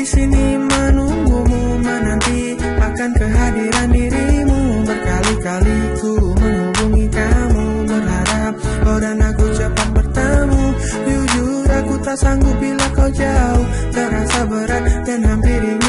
di sini menunggumu menanti akan kehadiran dirimu. Berkali-kali ku menghubungi kamu berharap kau dan aku cepat bertemu. Jujur aku tak sanggup bila kau jauh. Terasa berat dan hampir ingin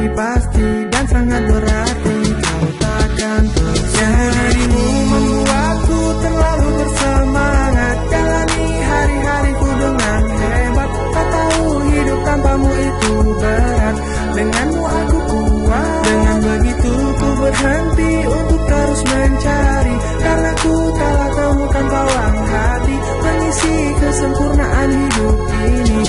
tapi pasti dan sangat berarti kau takkan terjadimu. Membuatku terlalu bersemangat. Jalani hari-hariku dengan hebat. Tak tahu hidup tanpamu itu berat. Denganmu aku kuat. Dengan begitu ku berhenti untuk terus mencari. Karena ku telah temukan bawang hati. Mengisi kesempurnaan hidup ini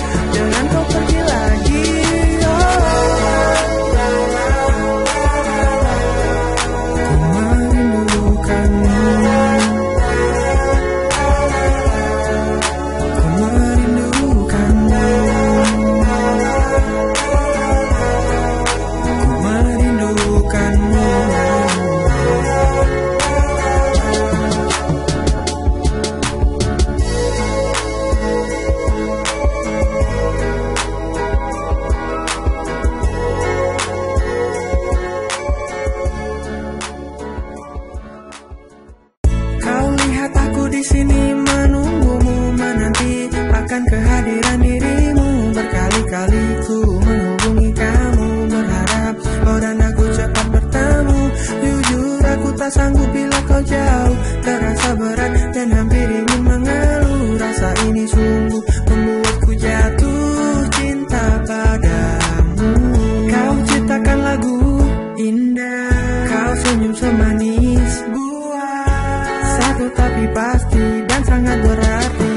akan kehadiran dirimu. Berkali-kali ku menghubungi kamu berharap kau dan aku cepat bertemu. Jujur aku tak sanggup bila kau jauh. Terasa berat dan hampir ingin mengeluh. Rasa ini sungguh membuatku jatuh cinta padamu. Kau ciptakan lagu indah. Kau senyum semanis buah. Satu tapi pasti dan sangat berarti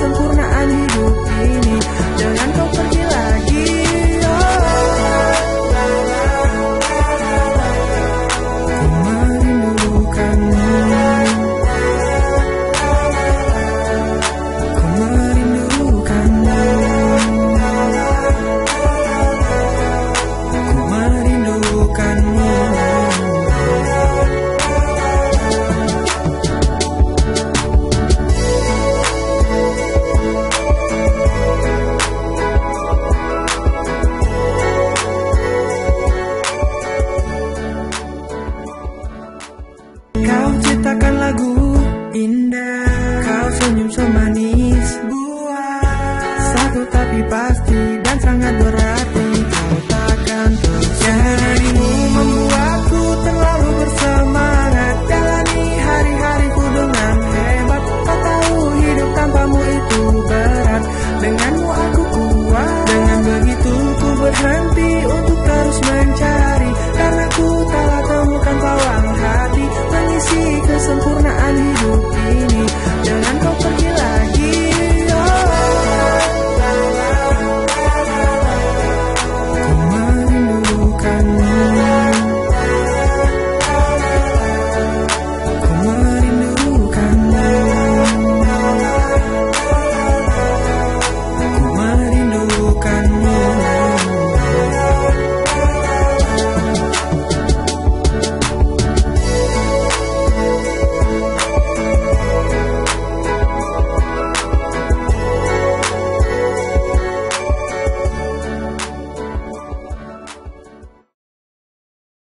kesempurnaan hidup ini dengan kau pergi tapi pasti dan sangat berarti Kau takkan terjadimu membuatku terlalu bersemangat. Jalani hari-hariku dengan hebat. Tak tahu hidup tanpamu itu berat. Denganmu aku kuat. Dengan begitu ku berhenti untuk terus mencari. Karena ku telah temukan pawang hati. Mengisi kesempurnaan hidup